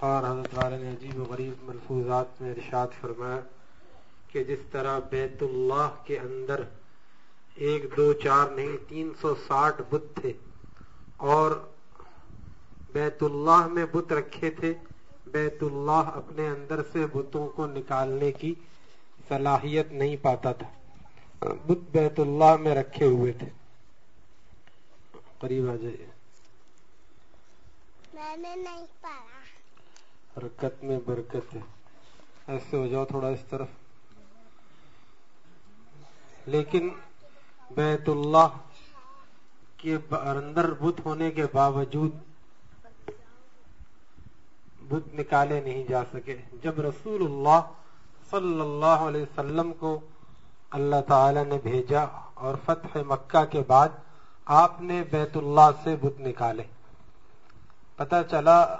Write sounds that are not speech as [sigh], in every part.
اور حضرت والے نے عجیب و غریب ملفوظات میں ارشاد فرمایا کہ جس طرح بیت اللہ کے اندر ایک، دو، چار، نہیں، تین سو ساٹھ بت تھے اور بیت اللہ میں بت رکھے تھے، بیت اللہ اپنے اندر سے بتوں کو نکالنے کی صلاحیت نہیں پاتا تھا۔ بت بیت اللہ میں رکھے ہوئے تھے۔ قریب آ جائیے۔ میں نے نہیں پڑھا حرکت میں برکت ہے۔ ایسے ہو جاؤ تھوڑا اس طرف۔ لیکن بیت اللہ کے اندر بت ہونے کے باوجود بت نکالے نہیں جا سکے۔ جب رسول اللہ صلی اللہ علیہ وسلم کو اللہ تعالی نے بھیجا اور فتح مکہ کے بعد آپ نے بیت اللہ سے بت نکالے۔ پتا چلا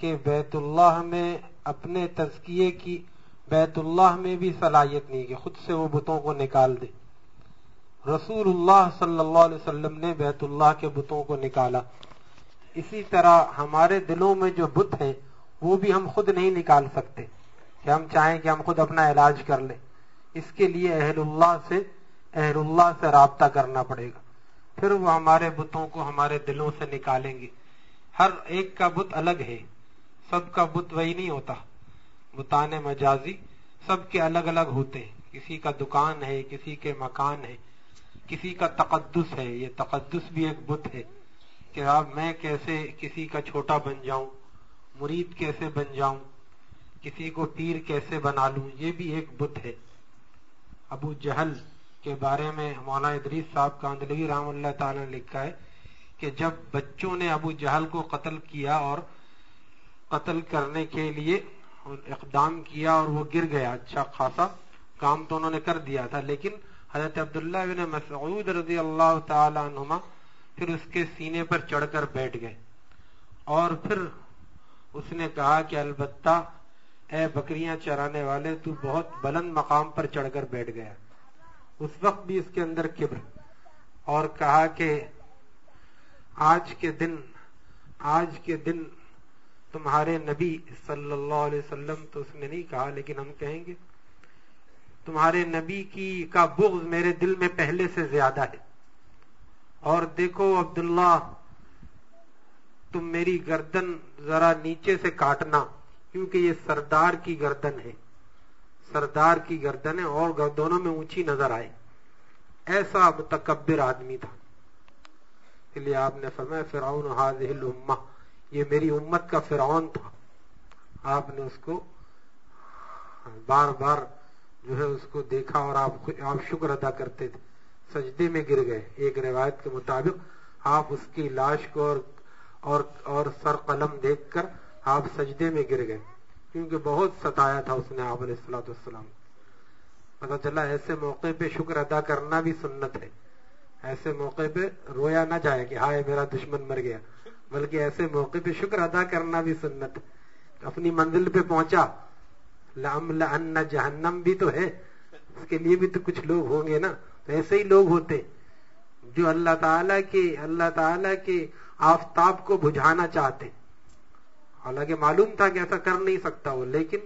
کہ بیت اللہ میں اپنے تزکیے کی بیت اللہ میں بھی صلاحیت نہیں کہ خود سے وہ بتوں کو نکال دے۔ رسول اللہ صلی اللہ علیہ وسلم نے بیت اللہ کے بتوں کو نکالا۔ اسی طرح ہمارے دلوں میں جو بت ہیں، وہ بھی ہم خود نہیں نکال سکتے کہ ہم چاہیں کہ ہم خود اپنا علاج کر لیں۔ اس کے لیے اہل اللہ سے، اہل اللہ سے رابطہ کرنا پڑے گا۔ پھر وہ ہمارے بتوں کو ہمارے دلوں سے نکالیں گے۔ ہر ایک کا بت الگ ہے۔ سب کا بت وہی نہیں ہوتا۔ بتانے مجازی سب کے الگ الگ ہوتے ہیں۔ کسی کا دکان ہے، کسی کے مکان ہے، کسی کا تقدس ہے۔ یہ تقدس بھی ایک بت ہے کہ اب میں کیسے کسی کا چھوٹا بن جاؤں، مرید کیسے بن جاؤں، کسی کو پیر کیسے بنا لوں، یہ بھی ایک بت ہے۔ ابو جہل کے بارے میں مولانا ادریس صاحب کاندلوی رحم اللہ تعالی نے لکھا ہے کہ جب بچوں نے ابو جہل کو قتل کیا اور قتل کرنے کے لیے اقدام کیا اور وہ گر گیا اچھا خاصا کام تو انہوں نے کر دیا تھا، لیکن حضرت عبداللہ بن مسعود رضی اللہ تعالی عنہما پھر اس کے سینے پر چڑھ کر بیٹھ گئے۔ اور پھر اس نے کہا کہ البتہ اے بکریاں چرانے والے، تو بہت بلند مقام پر چڑھ کر بیٹھ گیا۔ اس وقت بھی اس کے اندر کبر۔ اور کہا کہ آج کے دن، آج کے دن تمہارے نبی صلی اللہ علیہ وسلم تو اس نے نہیں کہا، لیکن ہم کہیں گے، تمہارے نبی کی کا بغض میرے دل میں پہلے سے زیادہ ہے۔ اور دیکھو عبداللہ، تم میری گردن ذرا نیچے سے کاٹنا، کیونکہ یہ سردار کی گردن ہے۔ سردار کی گردن ہے اور دونوں میں اونچی نظر آئے۔ ایسا متکبر آدمی تھا۔ اس لیے آپ نے فرمایا، فرعون حاضح الامہ یہ میری امت کا فرعون تھا۔ آپ نے اس کو بار بار جو ہے اس کو دیکھا اور آپ آپ شکر ادا کرتے تھے۔ سجدے میں گر گئے۔ ایک روایت کے مطابق آپ اس کی لاش کو اور اور, اور سر قلم دیکھ کر آپ سجدے میں گر گئے۔ کیونکہ بہت ستایا تھا اس نے آپ علیہ السلاۃ السلام پتا چلا ایسے موقع پہ شکر ادا کرنا بھی سنت ہے۔ ایسے موقع پہ رویا نہ جائے کہ ہائے میرا دشمن مر گیا۔ بلکہ ایسے موقع پہ شکر ادا کرنا بھی سنت اپنی منزل پہ پہنچا۔ لام جہنم بھی تو ہے۔ اس کے لیے بھی تو کچھ لوگ ہوں گے نا۔ تو ایسے ہی لوگ ہوتے۔ جو اللہ تعالی کے، اللہ تعالی کے آفتاب کو بجھانا چاہتے۔ حالانکہ معلوم تھا کہ ایسا کر نہیں سکتا وہ، لیکن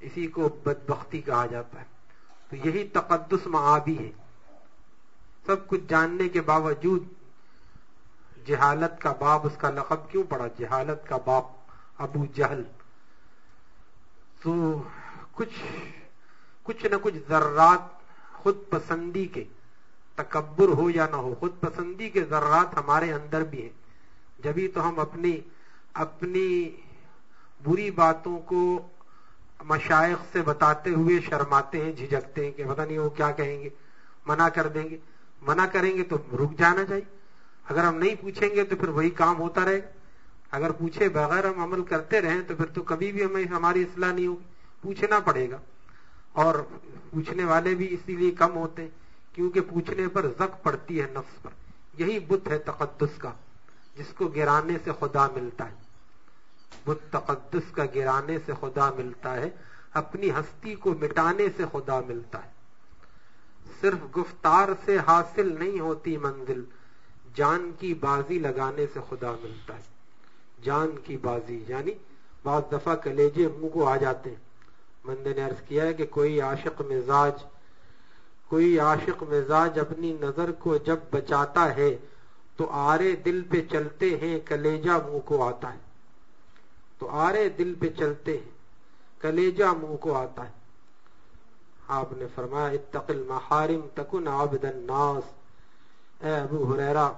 اسی کو بدبختی کہا جاتا ہے۔ تو یہی تقدس معابی ہے۔ سب کچھ جاننے کے باوجود جہالت کا باب اس کا لقب کیوں پڑا؟ جہالت کا باپ ابو جہل۔ تو کچھ کچھ نہ کچھ ذرات خود پسندی کے تکبر ہو یا نہ ہو، خود پسندی کے ذرات ہمارے اندر بھی ہیں۔ جبھی تو ہم اپنی اپنی بری باتوں کو مشائق سے بتاتے ہوئے شرماتے ہیں جھجکتے ہیں کہ پتہ نہیں وہ کیا کہیں گے، منع کر دیں گے۔ منع کریں گے تو رک جانا چاہیے۔ اگر ہم نہیں پوچھیں گے تو پھر وہی کام ہوتا رہے گا اگر پوچھے بغیر ہم عمل کرتے رہیں تو پھر تو کبھی بھی ہمیں ہماری اصلاح نہیں ہوگی۔ پوچھنا پڑے گا۔ اور پوچھنے والے بھی اسی لیے کم ہوتے ہیں کیونکہ پوچھنے پر زک پڑتی ہے نفس پر۔ یہی بت ہے تقدس کا، جس کو گرانے سے خدا ملتا ہے۔ بت تقدس کا گرانے سے خدا ملتا ہے، اپنی ہستی کو مٹانے سے خدا ملتا ہے۔ صرف گفتار سے حاصل نہیں ہوتی منزل جان کی بازی لگانے سے خدا ملتا ہے۔ جان کی بازی یعنی بعض دفعہ کلیجے منہ کو آ جاتے ہیں۔ بندے نے عرض کیا ہے کہ کوئی عاشق مزاج، کوئی عاشق مزاج اپنی نظر کو جب بچاتا ہے تو آرے دل پہ چلتے ہیں کلیجا منہ کو آتا ہے۔ تو آرے دل پہ چلتے ہیں کلیجا منہ کو آتا ہے۔ آپ نے فرمایا اتقل محارم تکن عبد الناس۔ اے ابو حریرہ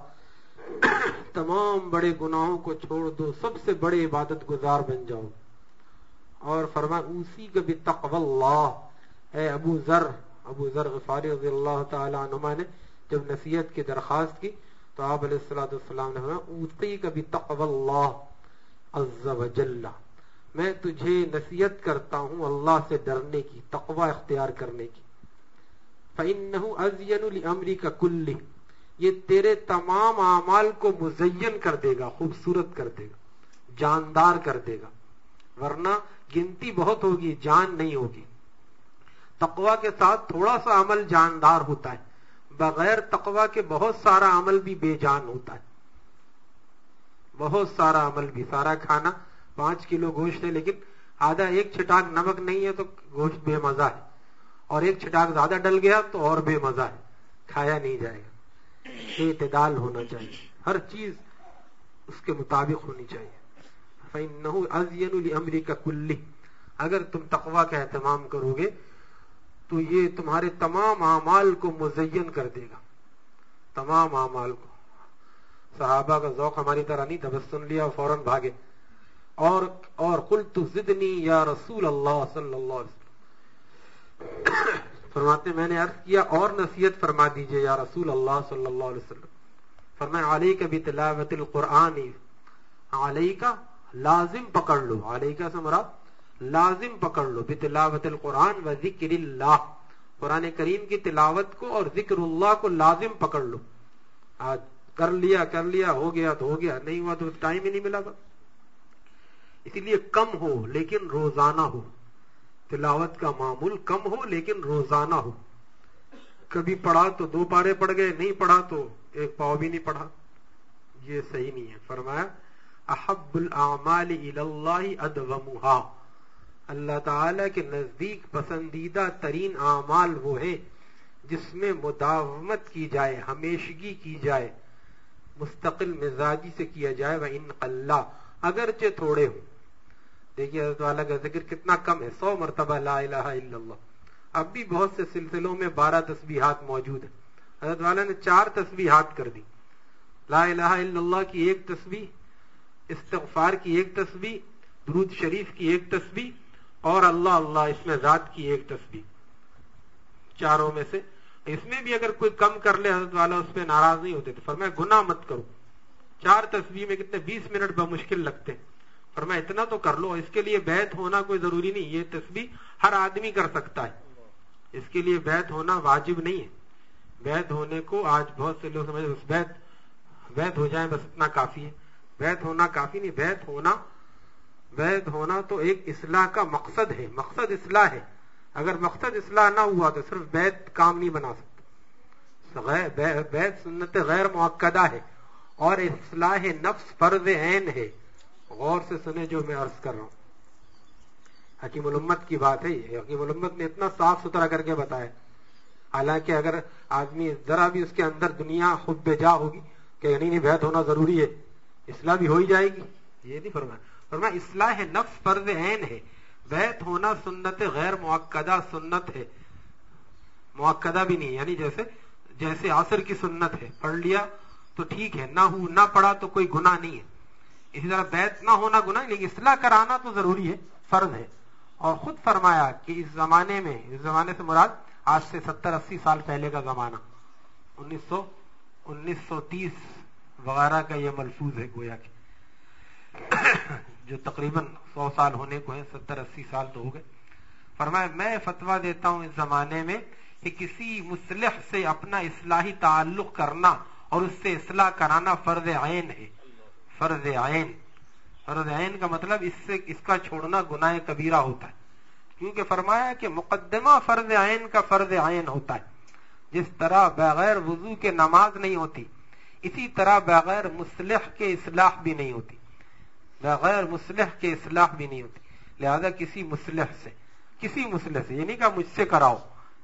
تمام بڑے گناہوں کو چھوڑ دو، سب سے بڑے عبادت گزار بن جاؤ۔ اور فرمایا اسی کا بھی تقو اللہ۔ اے ابو ذر ابو ذر غفاری رضی اللہ تعالی عنہ نے جب نصیحت کی درخواست کی، تو آپ علیہ السلام نے فرمایا اسی کا بھی تقو اللہ عز و جل۔ میں تجھے نصیحت کرتا ہوں اللہ سے ڈرنے کی، تقوی اختیار کرنے کی۔ فَإِنَّهُ أَزْيَنُ لِأَمْرِكَ كُلِّهِ۔ یہ تیرے تمام اعمال کو مزین کر دے گا، خوبصورت کر دے گا، جاندار کر دے گا۔ ورنہ گنتی بہت ہوگی، جان نہیں ہوگی۔ تقوا کے ساتھ تھوڑا سا عمل جاندار ہوتا ہے، بغیر تقوا کے بہت سارا عمل بھی بے جان ہوتا ہے۔ بہت سارا عمل بھی، سارا کھانا، پانچ کلو گوشت ہے، لیکن آدھا ایک چھٹاک نمک نہیں ہے تو گوشت بے مزہ ہے۔ اور ایک چھٹاک زیادہ ڈل گیا تو اور بے مزہ ہے، کھایا نہیں جائے گا۔ اعتدال ہونا چاہیے۔ ہر چیز اس کے مطابق ہونی چاہیے۔ کا کلی اگر تم تقوا کا اہتمام کرو گے، تو یہ تمہارے تمام اعمال کو مزین کر دے گا۔ تمام اعمال کو۔ صحابہ کا ذوق ہماری طرح نہیں دبس سن لیا، فوراً بھاگے۔ اور اور کل تو زدنی یا رسول اللہ صلی اللہ علیہ وسلم۔ فرماتے ہیں، میں نے عرض کیا، اور نصیحت فرما دیجیے یا رسول اللہ صلی اللہ علیہ وسلم۔ فرمائے علی کا بھی تلاوت القرآن علی کا لازم پکڑ لو۔ علی کا سمرا لازم پکڑ لو۔ بتلاوت القرآن و ذکر اللہ۔ قرآن کریم کی تلاوت کو اور ذکر اللہ کو لازم پکڑ لو۔ آج کر لیا کر لیا، ہو گیا تو ہو گیا، نہیں ہوا تو ٹائم ہی نہیں ملا گا اسی لیے کم ہو، لیکن روزانہ ہو۔ تلاوت کا معمول کم ہو لیکن روزانہ ہو۔ کبھی پڑھا تو دو پارے پڑ گئے، نہیں پڑھا تو ایک پاؤ بھی نہیں پڑھا۔ یہ صحیح نہیں ہے۔ فرمایا، احب الاعمال اللہ تعالی کے نزدیک پسندیدہ ترین اعمال وہ ہیں جس میں مداومت کی جائے، ہمیشگی کی جائے، مستقل مزاجی سے کیا جائے۔ وہ ان اللہ اگرچہ تھوڑے ہوں۔ دیکھیے حضرت والا کا ذکر کتنا کم ہے، سو مرتبہ لا الہ الا اللہ۔ اب بھی بہت سے سلسلوں میں بارہ تسبیحات موجود ہیں۔ حضرت والا نے چار تسبیحات کر دی۔ لا الہ الا اللہ کی ایک تسبیح، استغفار کی ایک تسبیح، درود شریف کی ایک تسبیح، اور اللہ اللہ اس میں ذات کی ایک تسبیح۔ چاروں میں سے اس میں بھی اگر کوئی کم کر لے، حضرت والا اس پہ ناراض نہیں ہوتے تو فرمایا گناہ مت کرو۔ چار تصویر میں کتنے بیس منٹ بمشکل لگتے ہیں۔ اور میں اتنا تو کر لو، اس کے لیے بیت ہونا کوئی ضروری نہیں، یہ تسبیح ہر آدمی کر سکتا ہے۔ اس کے لیے بیت ہونا واجب نہیں ہے۔ بیت ہونے کو آج بہت سے لوگ سمجھ بیت بیت ہو جائے بس اتنا کافی ہے۔ بیت ہونا کافی نہیں بیت ہونا بیت ہونا تو ایک اصلاح کا مقصد ہے۔ مقصد اصلاح ہے۔ اگر مقصد اصلاح نہ ہوا تو صرف بیت کام نہیں بنا سکتا۔ بیت سنت غیر معقدہ ہے۔ اور اصلاح نفس فرض عین ہے۔ غور سے سنے جو میں عرض کر رہا ہوں۔ حکیم الامت کی بات ہے یہ۔ حکیم الامت نے اتنا صاف ستھرا کر کے بتایا۔ حالانکہ اگر آدمی ذرا بھی اس کے اندر دنیا خود بے جا ہوگی کہ یعنی نہیں نہیں بیت ہونا ضروری ہے، اصلاح بھی ہو ہی جائے گی۔ یہ نہیں فرمایا۔ فرمایا، اصلاح نفس فرض عین ہے۔ بیت ہونا سنت غیر موقع سنت ہے۔ موقع بھی نہیں یعنی جیسے جیسے عصر کی سنت ہے۔ پڑھ لیا تو ٹھیک ہے، نہ ہو، نہ پڑھا تو کوئی گناہ نہیں ہے۔ اسی طرح بیت نہ ہونا گناہ، لیکن اصلاح کرانا تو ضروری ہے، فرض ہے۔ اور خود فرمایا کہ اس زمانے میں، اس زمانے سے مراد آج سے ستر، اسی سال پہلے کا زمانہ۔ انیس سو انیس سو تیس وغیرہ کا یہ ملفوظ ہے گویا کہ [coughs] جو تقریباً سو سال ہونے کو ہے ستر، اسی سال تو ہو گئے۔ فرمایا، میں فتوا دیتا ہوں اس زمانے میں کہ کسی مسلح سے اپنا اصلاحی تعلق کرنا اور اس سے اصلاح کرانا فرض عین ہے۔ فرض عین۔ فرض عین کا مطلب اس سے اس کا چھوڑنا گناہ کبیرہ ہوتا ہے۔ کیونکہ فرمایا کہ مقدمہ فرض عین کا فرض عین ہوتا ہے۔ جس طرح بغیر وضو کے نماز نہیں ہوتی، اسی طرح بغیر مسلح کے اصلاح بھی نہیں ہوتی۔ بغیر مسلح کے اصلاح بھی نہیں ہوتی۔ لہذا کسی مسلح سے، کسی مسلح سے یہ نہیں کہا مجھ سے کراؤ۔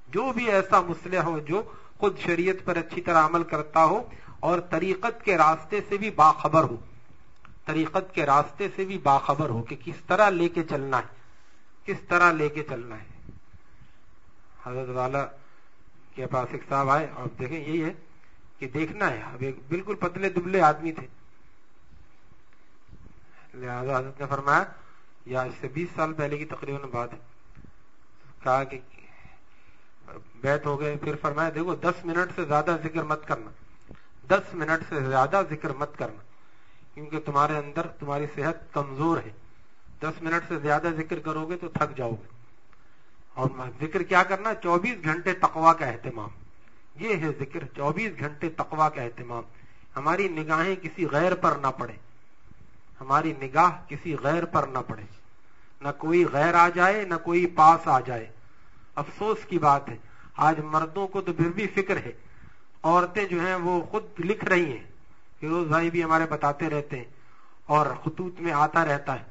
جو بھی ایسا مسلح ہو، جو خود شریعت پر اچھی طرح عمل کرتا ہو اور طریقت کے راستے سے بھی باخبر ہو۔ طریقت کے راستے سے بھی باخبر ہو کہ کس طرح لے کے چلنا ہے، کس طرح لے کے چلنا ہے۔ حضرت والا کے پاس ایک صاحب آئے، اور دیکھیں، یہی ہے کہ دیکھنا ہے۔ اب ایک بالکل پتلے دبلے آدمی تھے۔ لہٰذا حضرت نے فرمایا، یا اس سے بیس سال پہلے کی تقریباً بات ہے۔ کہا کہ بیت ہو گئے، پھر فرمایا، دیکھو، دس منٹ سے زیادہ ذکر مت کرنا۔ دس منٹ سے زیادہ ذکر مت کرنا۔ کیونکہ تمہارے اندر تمہاری صحت کمزور ہے۔ دس منٹ سے زیادہ ذکر کرو گے تو تھک جاؤ گے۔ اور ذکر کیا کرنا؟ چوبیس گھنٹے تقوا کا اہتمام۔ یہ ہے ذکر، چوبیس گھنٹے تقوا کا اہتمام۔ ہماری نگاہیں کسی غیر پر نہ پڑے۔ ہماری نگاہ کسی غیر پر نہ پڑے۔ نہ کوئی غیر آ جائے، نہ کوئی پاس آ جائے۔ افسوس کی بات ہے، آج مردوں کو تو پھر بھی فکر ہے۔ عورتیں جو ہیں وہ خود لکھ رہی ہیں۔ فیروز بھائی بھی ہمارے بتاتے رہتے ہیں اور خطوط میں آتا رہتا ہے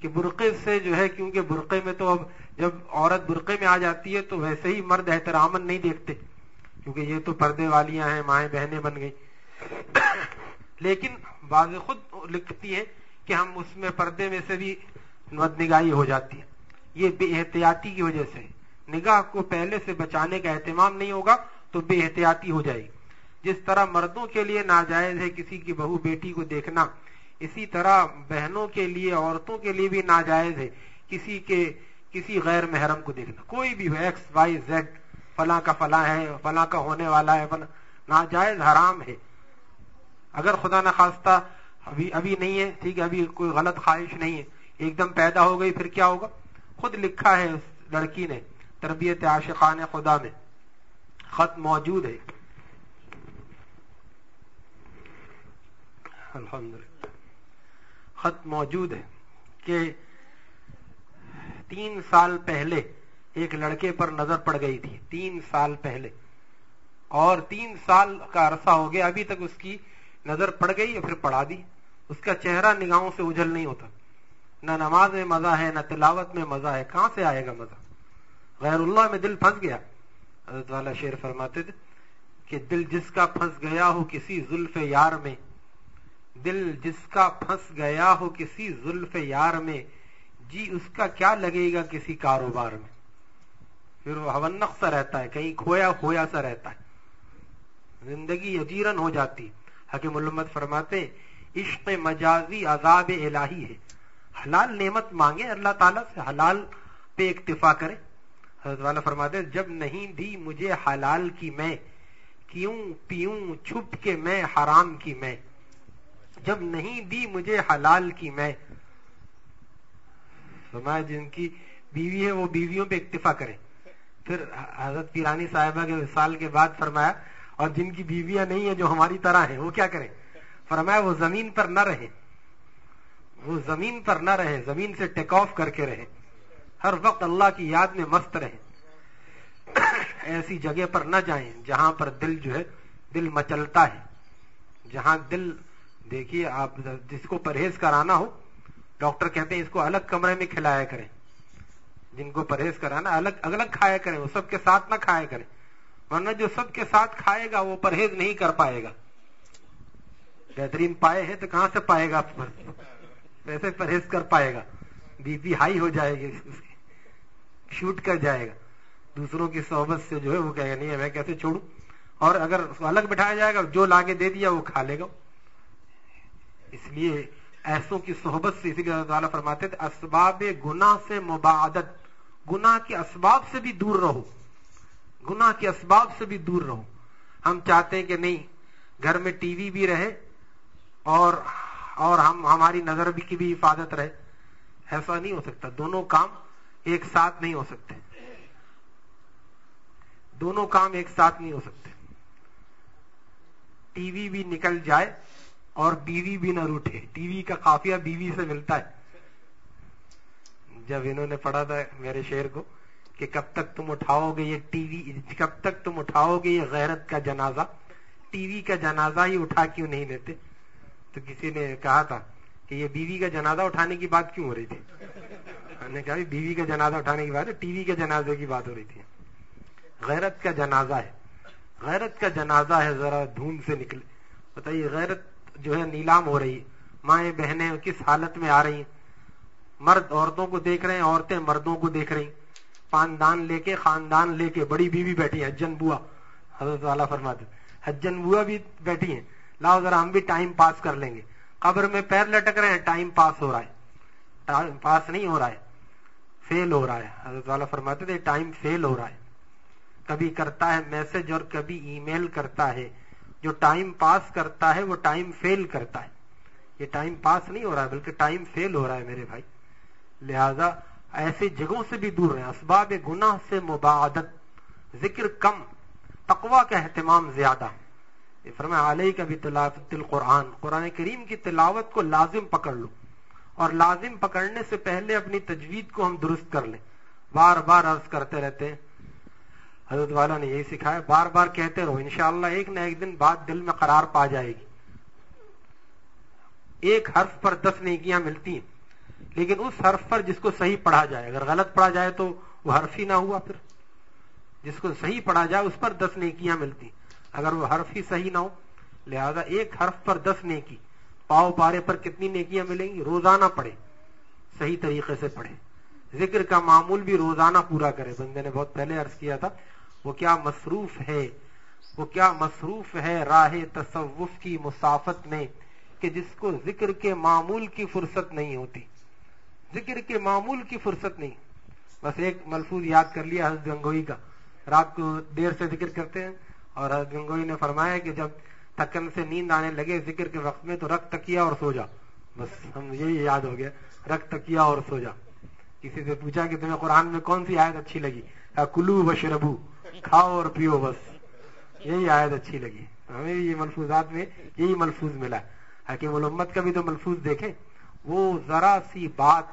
کہ برقعے سے جو ہے کیونکہ برقعے میں تو اب جب عورت برقعے میں آ جاتی ہے تو ویسے ہی مرد احترامن نہیں دیکھتے کیونکہ یہ تو پردے والیاں ہیں، مائیں بہنیں بن گئی لیکن بعض خود لکھتی ہے کہ ہم اس میں پردے میں سے بھی مد نگاہی ہو جاتی ہے۔ یہ بے احتیاطی کی وجہ سے نگاہ کو پہلے سے بچانے کا اہتمام نہیں ہوگا تو بے احتیاطی ہو جائے گی۔ جس طرح مردوں کے لیے ناجائز ہے کسی کی بہو بیٹی کو دیکھنا، اسی طرح بہنوں کے لیے، عورتوں کے لیے بھی ناجائز ہے کسی کے، کسی غیر محرم کو دیکھنا۔ کوئی بھی ایکس، وائی، زیڈ، فلاں کا فلاں ہے، فلاں کا ہونے والا ہے، فلاں، ناجائز، حرام ہے۔ اگر خدا نخواستہ ابھی ابھی نہیں ہے، ٹھیک ہے، ابھی کوئی غلط خواہش نہیں ہے، ایک دم پیدا ہو گئی، پھر کیا ہوگا؟ خود لکھا ہے اس لڑکی نے، تربیت عاشقان خدا میں، خط موجود ہے۔ الحمد خط موجود ہے کہ تین سال پہلے ایک لڑکے پر نظر پڑ گئی تھی، تین سال پہلے۔ اور تین سال کا عرصہ ہو گیا، ابھی تک اس کی نظر پڑ گئی اور پھر پڑھا دی۔ اس کا چہرہ نگاہوں سے اجل نہیں ہوتا۔ نہ نماز میں مزہ ہے، نہ تلاوت میں مزہ ہے۔ کہاں سے آئے گا مزہ؟ غیر اللہ میں دل پھنس گیا۔ حضرت والا شیر فرماتے تھے کہ دل جس کا پھنس گیا ہو کسی زلف یار میں دل جس کا پھنس گیا ہو کسی زلف یار میں جی اس کا کیا لگے گا کسی کاروبار میں؟ پھر وہ ہونق سا رہتا ہے، کہیں کھویا کھویا سا رہتا ہے۔ زندگی اجیرن ہو جاتی۔ حکیم علمت فرماتے، عشق مجازی عذاب الہی ہے۔ حلال نعمت مانگے اللہ تعالیٰ سے حلال پہ اکتفا کرے حضرت والا فرماتے، جب نہیں دی مجھے حلال کی میں، کیوں پیوں چھپ کے میں، حرام کی میں؟ جب نہیں دی مجھے حلال کی میں۔ فرمایا جن کی بیوی ہے وہ بیویوں پہ اکتفا کرے۔ پھر حضرت پیرانی صاحبہ کے سال کے بعد فرمایا، اور جن کی بیویاں نہیں ہیں جو ہماری طرح ہیں، وہ کیا کریں؟ فرمایا، وہ زمین پر نہ رہے وہ زمین پر نہ رہے زمین سے ٹیک آف کر کے رہے ہر وقت اللہ کی یاد میں مست رہے ایسی جگہ پر نہ جائیں جہاں پر دل جو ہے، دل مچلتا ہے۔ جہاں دل دیکھیے، آپ جس کو پرہیز کرانا ہو، ڈاکٹر کہتے ہیں اس کو الگ کمرے میں کھلایا کریں۔ جن کو پرہیز کرانا، الگ الگ کھایا کریں، وہ سب کے ساتھ نہ کھایا کریں۔ ورنہ جو سب کے ساتھ کھائے گا، وہ پرہیز نہیں کر پائے گا۔ بہترین پائے ہے تو کہاں سے پائے گا؟ کیسے پرہیز کر پائے گا۔ بی پی ہائی ہو جائے گی، شوٹ کر جائے گا۔ دوسروں کی صحبت سے جو ہے، وہ کہے گا، نہیں، میں کیسے چھوڑوں؟ اور اگر الگ بٹھایا جائے گا، جو لاگے دے دیا، وہ کھا لے گا۔ اس لیے ایسوں کی صحبت سے اسی لیے تعالیٰ فرماتے تھے اسباب گناہ سے مبادت گناہ کے اسباب سے بھی دور رہو، گناہ کے اسباب سے بھی دور رہو۔ ہم چاہتے ہیں کہ نہیں، گھر میں ٹی وی بھی رہے اور اور ہم، ہماری نظر بھی کی بھی حفاظت رہے۔ ایسا نہیں ہو سکتا، دونوں کام ایک ساتھ نہیں ہو سکتے۔ دونوں کام ایک ساتھ نہیں ہو سکتے۔ ٹی وی بھی نکل جائے اور بیوی بھی نہ روٹے۔ ٹی وی کا قافیہ بیوی سے ملتا ہے۔ جب انہوں نے پڑھا تھا میرے شیر کو کہ کب تک تم اٹھاؤ گے یہ ٹی وی کب تک تم اٹھاؤ گے یہ غیرت کا جنازہ؟ ٹی وی کا جنازہ ہی اٹھا کیوں نہیں لیتے؟ تو کسی نے کہا تھا کہ یہ بیوی کا جنازہ اٹھانے کی بات کیوں ہو رہی تھی؟ ہم نے کہا بیوی کا جنازہ اٹھانے کی بات ہے ٹی وی کے جنازے کی بات ہو رہی تھی۔ غیرت کا جنازہ ہے۔ غیرت کا جنازہ ہے، ذرا دھوم سے نکلے۔ بتائیے، غیرت جو ہے نیلام ہو رہی مائیں بہنیں کس حالت میں آ رہی ہیں؟ مرد عورتوں کو دیکھ رہے ہیں، عورتیں مردوں کو دیکھ رہی خاندان لے کے، خاندان لے کے بڑی بیوی بیٹھی ہے، حجن بوا۔ حضرت والا فرماتے حجن بوا بھی بیٹھی ہیں۔ لاؤ ذرا ہم بھی ٹائم پاس کر لیں گے۔ قبر میں پیر لٹک رہے ہیں، ٹائم پاس ہو رہا ہے۔ ٹائم پاس نہیں ہو رہا ہے، فیل ہو رہا ہے۔ حضرت والا فرماتے تھے، ٹائم فیل ہو رہا ہے۔ کبھی کرتا ہے میسج اور کبھی ای میل کرتا ہے۔ جو ٹائم پاس کرتا ہے وہ ٹائم فیل کرتا ہے۔ یہ ٹائم پاس نہیں ہو رہا ہے، بلکہ ٹائم فیل ہو رہا ہے میرے بھائی۔ لہذا ایسی جگہوں سے بھی دور رہے اسباب گناہ سے مبادت ذکر کم تقوا کا اہتمام زیادہ۔ فرمایا علیہ کا بھی تلاوت القرآن۔ قرآن کریم کی تلاوت کو لازم پکڑ لو۔ اور لازم پکڑنے سے پہلے اپنی تجوید کو ہم درست کر لیں۔ بار بار عرض کرتے رہتے ہیں حضرت والا نے یہی سکھایا، بار بار کہتے رہو، انشاءاللہ ایک نہ ایک دن بعد دل میں قرار پا جائے گی۔ ایک حرف پر دس نیکیاں ملتی ہیں، لیکن اس حرف پر جس کو صحیح پڑھا جائے، اگر غلط پڑھا جائے تو وہ حرف ہی نہ ہوا پھر۔ جس کو صحیح پڑھا جائے، اس پر دس نیکیاں ملتی اگر وہ حرف ہی صحیح نہ ہو، لہذا ایک حرف پر دس نیکی، پاؤ پارے پر کتنی نیکیاں ملیں گی؟ روزانہ پڑھے صحیح طریقے سے پڑھے ذکر کا معمول بھی روزانہ پورا کرے بندے نے بہت پہلے عرض کیا تھا وہ کیا مصروف ہے؟ وہ کیا مصروف ہے راہ تصوف کی مسافت میں کہ جس کو ذکر کے معمول کی فرصت نہیں ہوتی؟ ذکر کے معمول کی فرصت نہیں۔ بس ایک ملفوظ یاد کر لیا حضرت گنگوئی کا۔ رات کو دیر سے ذکر کرتے ہیں اور حضرت گنگوئی نے فرمایا کہ جب تھکن سے نیند آنے لگے ذکر کے وقت میں تو رکھ تکیا اور سو جا۔ بس ہم یہی یاد ہو گیا۔ رکھ تکیا اور سو جا۔ کسی سے پوچھا کہ تمہیں قرآن میں کون سی آیت اچھی لگی؟ کلو بشربو کھاؤ اور پیو بس۔ یہی آیت اچھی لگی۔ ہمیں یہ ملفوظات میں یہی ملفوظ ملا۔ حکیم الامت کا بھی تو ملفوظ دیکھیں۔ وہ ذرا سی بات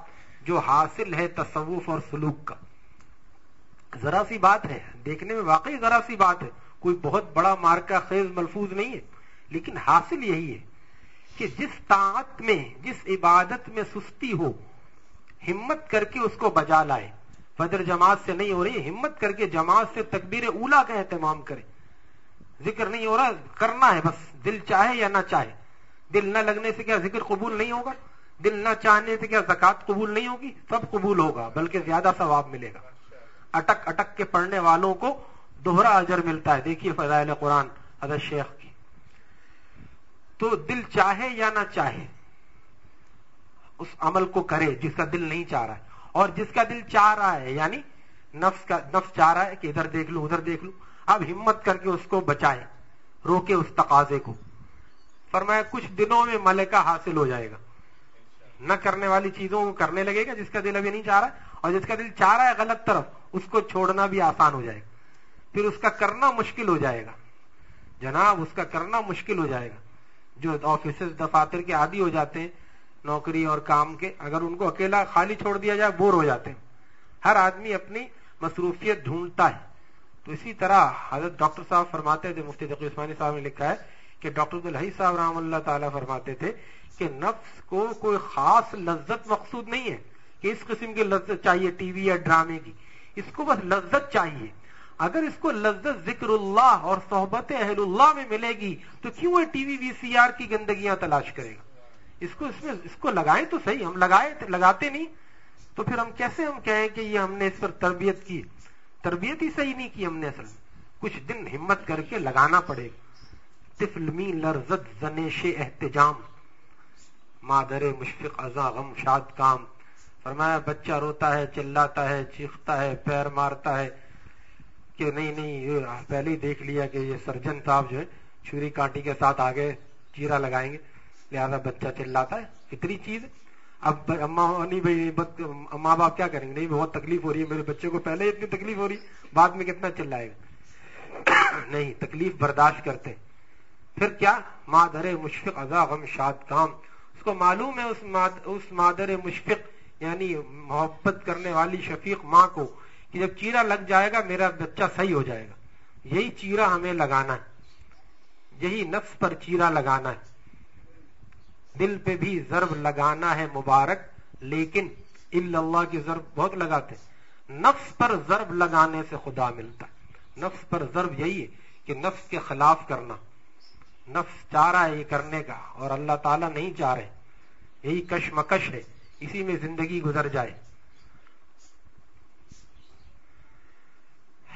جو حاصل ہے تصوف اور سلوک کا۔ ذرا سی بات ہے۔ دیکھنے میں واقعی ذرا سی بات ہے۔ کوئی بہت بڑا مارکا خیز ملفوظ نہیں ہے۔ لیکن حاصل یہی ہے کہ جس طاعت میں، جس عبادت میں سستی ہو، ہمت کر کے اس کو بجا لائے۔ فجر جماعت سے نہیں ہو رہی ہمت کر کے جماعت سے تکبیر اولا کا اہتمام کرے ذکر نہیں ہو رہا، کرنا ہے بس، دل چاہے یا نہ چاہے۔ دل نہ لگنے سے کیا ذکر قبول نہیں ہوگا؟ دل نہ چاہنے سے کیا زکات قبول نہیں ہوگی؟ سب قبول ہوگا، بلکہ زیادہ ثواب ملے گا۔ اٹک اٹک کے پڑھنے والوں کو دوہرا اجر ملتا ہے۔ دیکھیے فضائل قرآن، حضرت شیخ کی۔ تو دل چاہے یا نہ چاہے، اس عمل کو کرے جس کا دل نہیں چاہ رہا ہے۔ اور جس کا دل چاہ رہا ہے یعنی نفس کا، نفس چاہ رہا ہے کہ ادھر دیکھ لوں، ادھر دیکھ لوں، اب ہمت کر کے اس کو بچائے، روکے اس تقاضے کو۔ فرمایا، کچھ دنوں میں ملکہ حاصل ہو جائے گا۔ نہ کرنے والی چیزوں کو کرنے لگے گا جس کا دل ابھی نہیں چاہ رہا ہے، اور جس کا دل چاہ رہا ہے غلط طرف، اس کو چھوڑنا بھی آسان ہو جائے گا۔ پھر اس کا کرنا مشکل ہو جائے گا۔ جناب، اس کا کرنا مشکل ہو جائے گا۔ جو آفیسز دفاتر کے عادی ہو جاتے ہیں نوکری اور کام کے اگر ان کو اکیلا خالی چھوڑ دیا جائے بور ہو جاتے ہیں۔ ہر آدمی اپنی مصروفیت ڈھونڈتا ہے۔ تو اسی طرح حضرت ڈاکٹر صاحب فرماتے تھے، مفتی تقی عثمانی صاحب نے لکھا ہے کہ ڈاکٹر الحی صاحب رحم اللہ تعالیٰ فرماتے تھے کہ نفس کو کوئی خاص لذت مقصود نہیں ہے کہ اس قسم کی لذت چاہیے ٹی وی یا ڈرامے کی۔ اس کو بس لذت چاہیے۔ اگر اس کو لذت ذکر اللہ اور صحبت اہل اللہ میں ملے گی تو کیوں ٹی وی وی سی آر کی گندگیاں تلاش کرے گا؟ اس کو اس میں اس کو لگائیں تو صحیح، ہم لگائے لگاتے نہیں۔ تو پھر ہم کیسے ہم کہیں کہ یہ ہم نے اس پر تربیت کی؟ تربیت ہی صحیح نہیں کی ہم نے اصل۔ کچھ دن ہمت کر کے لگانا پڑے۔ گا تفلمی لرزت زنیش احتجام۔ مادر مشفق ازا غم شاد کام۔ فرمایا، بچہ روتا ہے، چلاتا ہے، چیختا ہے، پیر مارتا ہے۔ کہ نہیں نہیں پہلے ہی دیکھ لیا کہ یہ سرجن صاحب جو ہے، چھری کانٹی کے ساتھ آگے چیرا لگائیں گے۔ لہذا بچہ چلاتا ہے، اتنی چیز۔ اب نہیں ماں باپ کیا کریں گے؟ نہیں، بہت تکلیف ہو رہی ہے، میرے بچے کو پہلے اتنی تکلیف ہو رہی، بعد میں کتنا چلائے گا؟ [coughs] نہیں، تکلیف برداشت کرتے۔ پھر کیا؟ مادر مشفق ازا غم شاد کام۔ اس کو معلوم ہے، اس مادر مشفق یعنی محبت کرنے والی شفیق ماں کو، کہ جب چیرا لگ جائے گا، میرا بچہ صحیح ہو جائے گا۔ یہی چیرا ہمیں لگانا ہے۔ یہی نفس پر چیرا لگانا ہے۔ دل پہ بھی ضرب لگانا ہے مبارک، لیکن اللہ کی ضرب بہت لگاتے نفس پر ضرب لگانے سے خدا ملتا نفس پر ضرب یہی ہے کہ نفس کے خلاف کرنا۔ نفس چاہ رہا ہے یہ کرنے کا، اور اللہ تعالیٰ نہیں چاہ رہے۔ یہی کشمکش ہے۔ اسی میں زندگی گزر جائے۔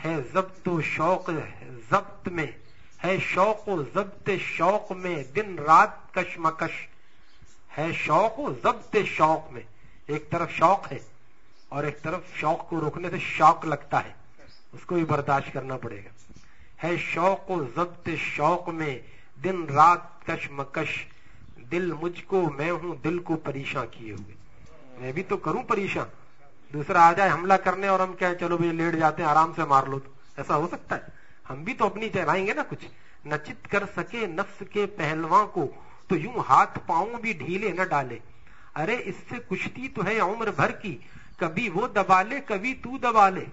ہے ضبط و شوق، ضبط میں۔ ہے شوق و ضبط شوق میں۔ دن رات کشمکش۔ ہے شوق و ضبط شوق میں۔ ایک طرف شوق ہے اور ایک طرف شوق کو روکنے سے شوق لگتا ہے۔ اس کو بھی برداشت کرنا پڑے گا۔ ہے شوق و ضبط شوق میں دن رات کشمکش دل مجھ کو، میں ہوں دل کو پریشان کیے ہوئے۔ میں بھی تو کروں پریشان دوسرا آ جائے حملہ کرنے اور ہم کہیں چلو بھائی لیٹ جاتے ہیں، آرام سے مار لو۔ تو ایسا ہو سکتا ہے؟ ہم بھی تو اپنی چلائیں گے نا کچھ۔ نچت کر سکے نفس کے پہلواں کو۔ تو یوں ہاتھ پاؤں بھی ڈھیلے نہ ڈالے۔ ارے، اس سے کشتی تو ہے عمر بھر کی۔ کبھی وہ دبا لے، کبھی تو دبا لے۔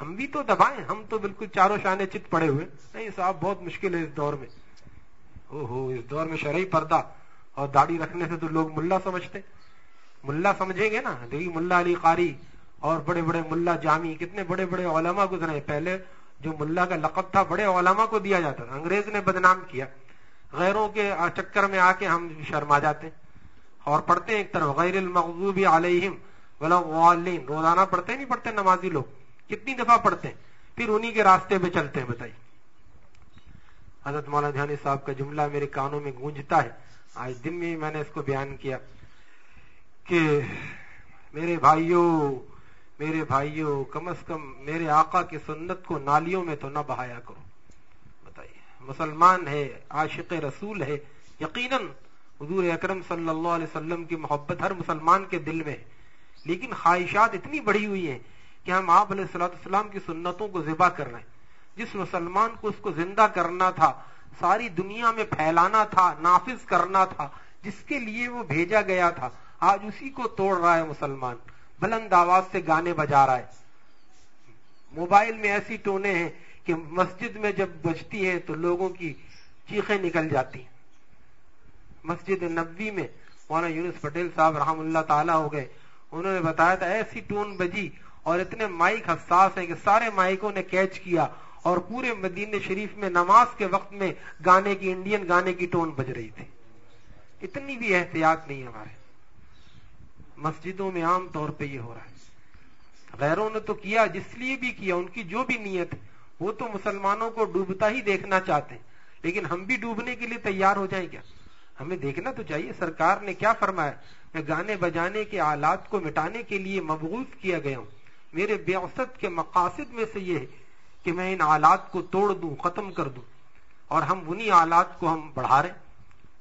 ہم بھی تو دبائیں، ہم تو بالکل چاروں شانے چت پڑے ہوئے۔ نہیں صاحب، بہت مشکل ہے اس دور میں۔ او ہو، اس دور میں شرعی پردہ۔ اور داڑھی رکھنے سے تو لوگ ملا سمجھتے۔ ملا سمجھیں گے نا۔ دیکھیے، ملا علی قاری اور بڑے بڑے ملا جامی۔ کتنے بڑے بڑے علماء گزرے پہلے جو ملا کا لقب تھا، بڑے علماء کو دیا جاتا تھا۔ انگریز نے بدنام کیا۔ غیروں کے چکر میں آ کے ہم شرما جاتے ہیں۔ اور پڑھتے ہیں ایک طرف، غیر المغضوب علیہم غالین روزانہ پڑھتے نہیں، پڑھتے نمازی لوگ۔ کتنی دفعہ پڑھتے ہیں، پھر انہی کے راستے پہ چلتے ہیں، بتائیے۔ حضرت مولانا دھیانی صاحب کا جملہ میرے کانوں میں گونجتا ہے۔ آج دن میں میں نے اس کو بیان کیا کہ میرے بھائیوں میرے بھائیوں، کم از کم میرے آقا کی سنت کو نالیوں میں تو نہ بہایا کرو۔ مسلمان ہے، عاشق رسول ہے، یقیناً حضور اکرم صلی اللہ علیہ وسلم کی محبت ہر مسلمان کے دل میں ہے۔ لیکن خواہشات اتنی بڑی ہوئی ہیں کہ ہم آپ علیہ السلط السلام کی سنتوں کو ذبح کر رہے ہیں۔ جس مسلمان کو اس کو زندہ کرنا تھا، ساری دنیا میں پھیلانا تھا، نافذ کرنا تھا، جس کے لیے وہ بھیجا گیا تھا، آج اسی کو توڑ رہا ہے مسلمان۔ بلند آواز سے گانے بجا رہا ہے۔ موبائل میں ایسی ٹونے ہیں کہ مسجد میں جب بجتی ہے تو لوگوں کی چیخیں نکل جاتی ہیں۔ مسجد نبی میں مولانا یونس پٹیل صاحب رحم اللہ تعالی ہو گئے، انہوں نے بتایا تھا، ایسی ٹون بجی اور اتنے مائک حساس ہیں کہ سارے مائکوں نے کیچ کیا اور پورے مدینہ شریف میں نماز کے وقت میں گانے کی انڈین گانے کی ٹون بج رہی تھی۔ اتنی بھی احتیاط نہیں ہمارے۔ مسجدوں میں عام طور پہ یہ ہو رہا ہے۔ غیروں نے تو کیا، جس لیے بھی کیا، ان کی جو بھی نیت ہے وہ تو مسلمانوں کو ڈوبتا ہی دیکھنا چاہتے ہیں۔ لیکن ہم بھی ڈوبنے کے لیے تیار ہو جائیں کیا؟ ہمیں دیکھنا تو چاہیے سرکار نے کیا فرمایا؟ میں گانے بجانے کے آلات کو مٹانے کے لیے مبغوث کیا گیا ہوں۔ میرے بیاست کے مقاصد میں سے یہ ہے کہ میں ان آلات کو توڑ دوں، ختم کر دوں۔ اور ہم انہی آلات کو ہم بڑھا رہے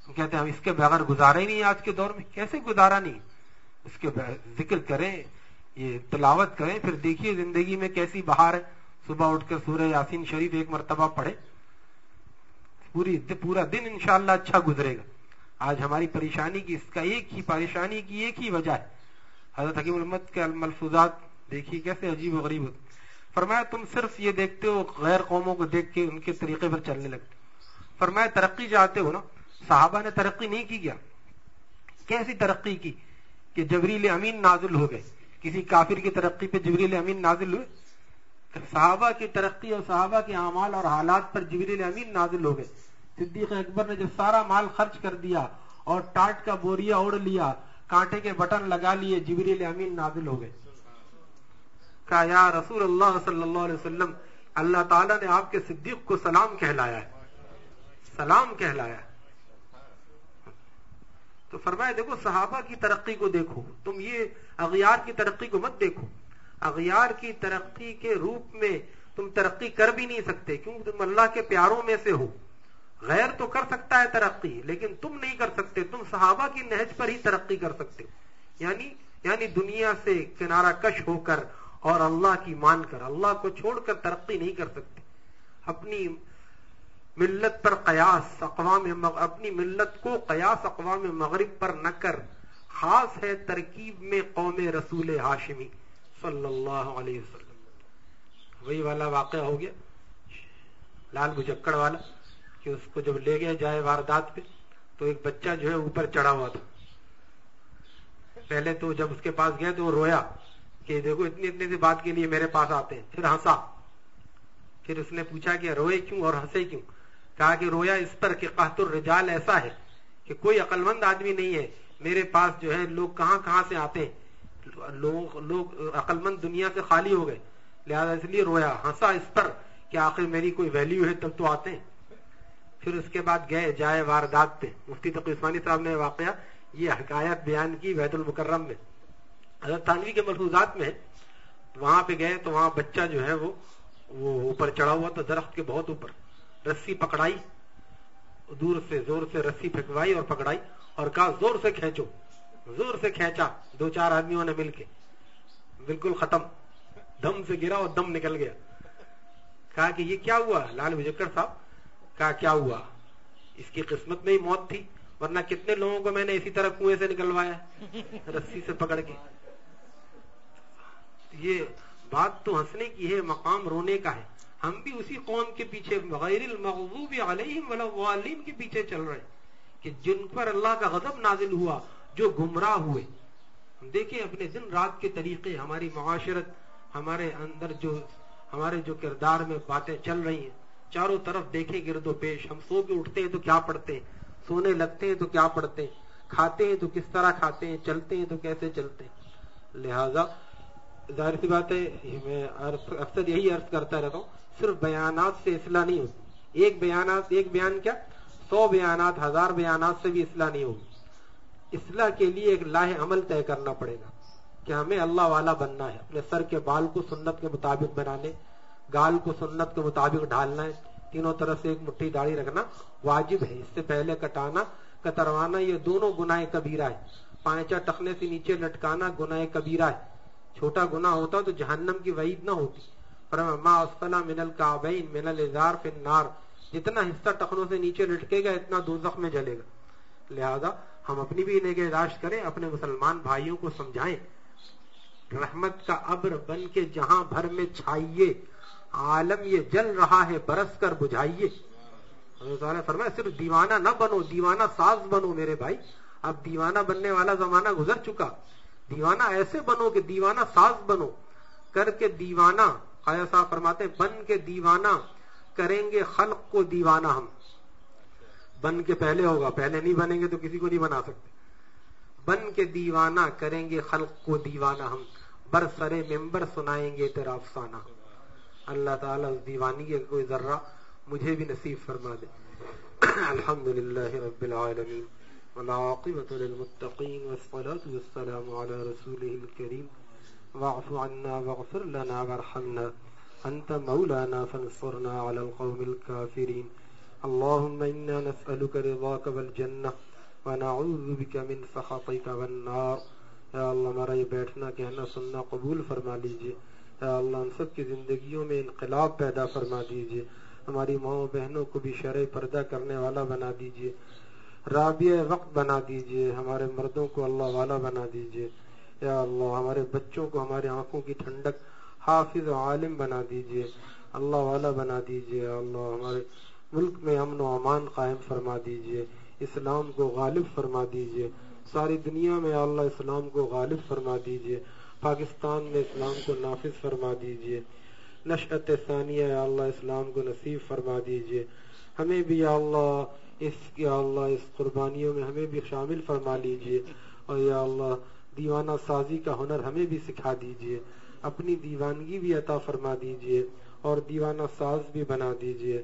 ہم کہتے ہیں، ہم اس کے بغیر گزارا ہی نہیں آج کے دور میں۔ کیسے گزارا نہیں؟ اس کے ذکر کریں، یہ تلاوت کریں، پھر دیکھیے زندگی میں کیسی بہار ہے۔ صبح اٹھ کر سورہ یاسین شریف ایک مرتبہ پڑھے پوری پورا دن انشاءاللہ اچھا گزرے گا۔ آج ہماری پریشانی کی اس کا ایک ہی، پریشانی کی ایک ہی وجہ ہے۔ حضرت حکیم المت کے الملفوظات دیکھیے کیسے عجیب و غریب ہوتے فرمایا، تم صرف یہ دیکھتے ہو، غیر قوموں کو دیکھ کے ان کے طریقے پر چلنے لگتے فرمایا، ترقی چاہتے ہو نا؟ صحابہ نے ترقی نہیں کی کیا؟ کیسی ترقی کی کہ جبریل امین نازل ہو گئے؟ کسی کافر کی ترقی پہ جبریل امین نازل ہوئے؟ صحابہ کی ترقی اور صحابہ کے اعمال اور حالات پر جبریل امین نازل ہو گئے۔ صدیق اکبر نے جب سارا مال خرچ کر دیا اور ٹاٹ کا بوریا اڑ لیا، کانٹے کے بٹن لگا لیے، جبریل امین نازل ہو گئے۔ کہا، یا رسول اللہ صلی اللہ علیہ وسلم، اللہ تعالیٰ نے آپ کے صدیق کو سلام کہلایا ہے۔ سلام کہلایا ہے۔ تو فرمایا، دیکھو، صحابہ کی ترقی کو دیکھو، تم یہ اغیار کی ترقی کو مت دیکھو۔ اغیار کی ترقی کے روپ میں تم ترقی کر بھی نہیں سکتے، کیونکہ تم اللہ کے پیاروں میں سے ہو۔ غیر تو کر سکتا ہے ترقی، لیکن تم نہیں کر سکتے، تم صحابہ کی نہج پر ہی ترقی کر سکتے ہو۔ یعنی یعنی دنیا سے کنارہ کش ہو کر اور اللہ کی مان کر، اللہ کو چھوڑ کر ترقی نہیں کر سکتے۔ اپنی ملت پر قیاس اقوام اپنی ملت کو قیاس اقوام مغرب پر نہ کر، خاص ہے ترکیب میں قوم رسول ہاشمی۔ صلی اللہ علیہ وسلم۔ وہی والا واقعہ ہو گیا، لال بجکڑ والا، کہ اس کو جب لے گیا جائے واردات پہ، تو ایک بچہ جو ہے اوپر چڑھا ہوا تھا۔ پہلے تو جب اس کے پاس گیا تو وہ رویا کہ دیکھو، اتنی اتنی سی بات کے لیے میرے پاس آتے ہیں۔ پھر ہنسا۔ پھر اس نے پوچھا کہ روئے کیوں اور ہنسے کیوں؟ کہا کہ رویا اس پر کہ قحط الرجال ایسا ہے کہ کوئی عقل مند آدمی نہیں ہے، میرے پاس جو ہے لوگ کہاں کہاں سے آتے ہیں؟ لوگ لوگ عقل مند دنیا سے خالی ہو گئے۔ لہذا اس لیے رویا، ہنسا اس پر کہ آخر میری کوئی ویلیو ہے تب تو آتے ہیں۔ پھر اس کے بعد گئے، جائے واردات پہ۔ مفتی تقی عثمانی صاحب نے واقعہ، یہ حکایت بیان کی بیت المکرم میں۔ حضرت تانوی کے ملحوظات میں وہاں پہ گئے تو وہاں بچہ جو ہے وہ وہ اوپر چڑھا ہوا تو درخت کے بہت اوپر۔ رسی پکڑائی۔ دور سے زور سے رسی پھینکوائی اور پکڑائی۔ اور کہا، زور سے کھینچو۔ زور سے کھینچا، دو چار آدمیوں نے مل کے۔ بالکل ختم۔ دم سے گرا اور دم نکل گیا۔ کہا کہ یہ کیا ہوا؟ لال وجکر صاحب۔ کہا، کیا ہوا؟ اس کی قسمت میں ہی موت تھی، ورنہ کتنے لوگوں کو میں نے اسی طرح کنویں سے نکلوایا، رسی سے پکڑ کے۔ یہ بات تو ہنسنے کی ہے، مقام رونے کا ہے۔ ہم بھی اسی قوم کے پیچھے، غیر المغضوب علیہم ولا کے پیچھے چل رہے کہ جن پر اللہ کا غضب نازل ہوا۔ جو گمراہ ہوئے۔ دیکھیں اپنے دن رات کے طریقے، ہماری معاشرت، ہمارے اندر جو، ہمارے جو کردار میں باتیں چل رہی ہیں۔ چاروں طرف دیکھیں گرد و پیش۔ ہم سو کے اٹھتے ہیں تو کیا پڑھتے ہیں؟ سونے لگتے ہیں تو کیا پڑھتے ہیں؟ کھاتے ہیں تو کس طرح کھاتے ہیں؟ چلتے ہیں تو کیسے چلتے ہیں؟ لہذا، ظاہر سی بات ہے، میں اکثر یہی عرض کرتا رہتا ہوں، صرف بیانات سے اصلاح نہیں ہوتی۔ ایک بیانات، ایک بیان کیا؟ سو بیانات، ہزار بیانات سے بھی اصلاح نہیں ہوگی اصلاح کے لیے ایک لاہ عمل طے کرنا پڑے گا کہ ہمیں اللہ والا بننا ہے، اپنے سر کے بال کو سنت کے مطابق بنانے گال کو سنت کے مطابق ڈھالنا ہے، تینوں طرف سے ایک مٹھی داڑھی رکھنا واجب ہے، اس سے پہلے کٹانا، کتروانا، یہ دونوں گناہ کبیرہ ہے پائچا ٹکنے سے نیچے لٹکانا گناہ کبیرہ ہے۔ چھوٹا گنا ہوتا تو جہنم کی وعید نہ ہوتی۔ پر ما من الکعبین من الازار فی النار۔ جتنا حصہ ٹخنوں سے نیچے لٹکے گا، اتنا دوزخ میں جلے گا۔ لہذا ہم اپنی بھی نگہداشت کریں، اپنے مسلمان بھائیوں کو سمجھائیں۔ رحمت کا ابر بن کے جہاں بھر میں چھائیے، عالم یہ جل رہا ہے، برس کر بجھائیے۔ فرمایا صرف دیوانہ نہ بنو، دیوانہ ساز بنو میرے بھائی۔ اب دیوانہ بننے والا زمانہ گزر چکا۔ دیوانہ ایسے بنو کہ دیوانہ ساز بنو۔ کر کے دیوانہ خیا صاحب فرماتے بن کے دیوانہ کریں گے، خلق کو دیوانہ ہم۔ بن کے پہلے ہوگا، پہلے نہیں بنیں گے تو کسی کو نہیں بنا سکتے۔ بن کے دیوانہ کریں گے، خلق کو دیوانہ ہم۔ بر سرے ممبر سنائیں گے تیرا افسانہ۔ اللہ تعالیٰ اس دیوانی کے کوئی ذرہ مجھے بھی نصیب فرما دے۔ الحمد للہ رب العالمین۔ والعاقبة للمتقين والصلاة والسلام على رسوله الكريم واعف عنا واغفر لنا وارحمنا۔ أنت مولانا فانصرنا على القوم الكافرين اللهم إنا نسألك رضاك والجنة ونعوذ بك من سخطك والنار یا اللہ ہمارا یہ بیٹھنا کہنا سننا قبول فرما لیجیے۔ یا اللہ، ہم سب کی زندگیوں میں انقلاب پیدا فرما دیجیے۔ ہماری ماؤں بہنوں کو بھی شرع پردہ کرنے والا بنا دیجیے۔ رابع وقت بنا دیجیے۔ ہمارے مردوں کو اللہ والا بنا دیجیے۔ یا اللہ، ہمارے بچوں کو ہمارے آنکھوں کی ٹھنڈک حافظ و عالم بنا دیجیے۔ اللہ والا بنا دیجیے۔ اللہ، ہمارے ملک میں امن و امان قائم فرما دیجیے، اسلام کو غالب فرما دیجیے، ساری دنیا میں اللہ اسلام کو غالب فرما دیجیے، پاکستان میں اسلام کو نافذ فرما دیجیے نشعت ثانیہ یا اللہ اسلام کو نصیب فرما دیجیے۔ ہمیں بھی یا اللہ اس، یا اللہ اس قربانیوں میں ہمیں بھی شامل فرما لیجیے۔ اور یا اللہ دیوانہ سازی کا ہنر ہمیں بھی سکھا دیجیے۔ اپنی دیوانگی بھی عطا فرما دیجیے اور دیوانہ ساز بھی بنا دیجیے۔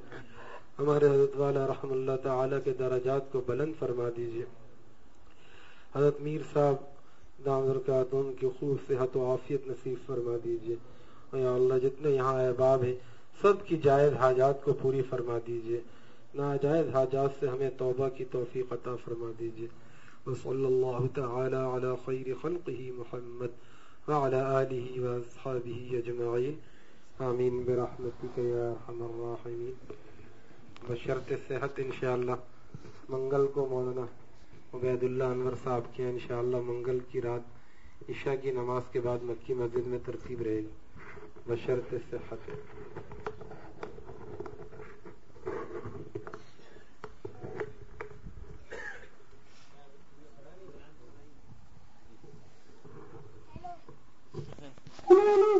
ہمارے حضرت والا رحم اللہ تعالی کے درجات کو بلند فرما دیجیے۔ حضرت میر صاحب دامر کا دون کی خوب صحت و عافیت نصیب فرما دیجیے۔ یا اللہ جتنے یہاں احباب ہیں، سب کی جائز حاجات کو پوری فرما دیجیے۔ ناجائز حاجات سے ہمیں توبہ کی توفیق عطا فرما دیجیے۔ وصلی اللہ تعالی علی خیر خلقہ محمد وعلى آلہ واصحابہ اجمعین۔ آمین برحمتک یا ارحم الراحمین۔ بشرط صحت انشاءاللہ۔ منگل کو مولانا عبید اللہ انور صاحب کے انشاءاللہ منگل کی رات عشاء کی نماز کے بعد مکی مسجد میں ترتیب رہے گی۔ بشرط صحت۔ Hello.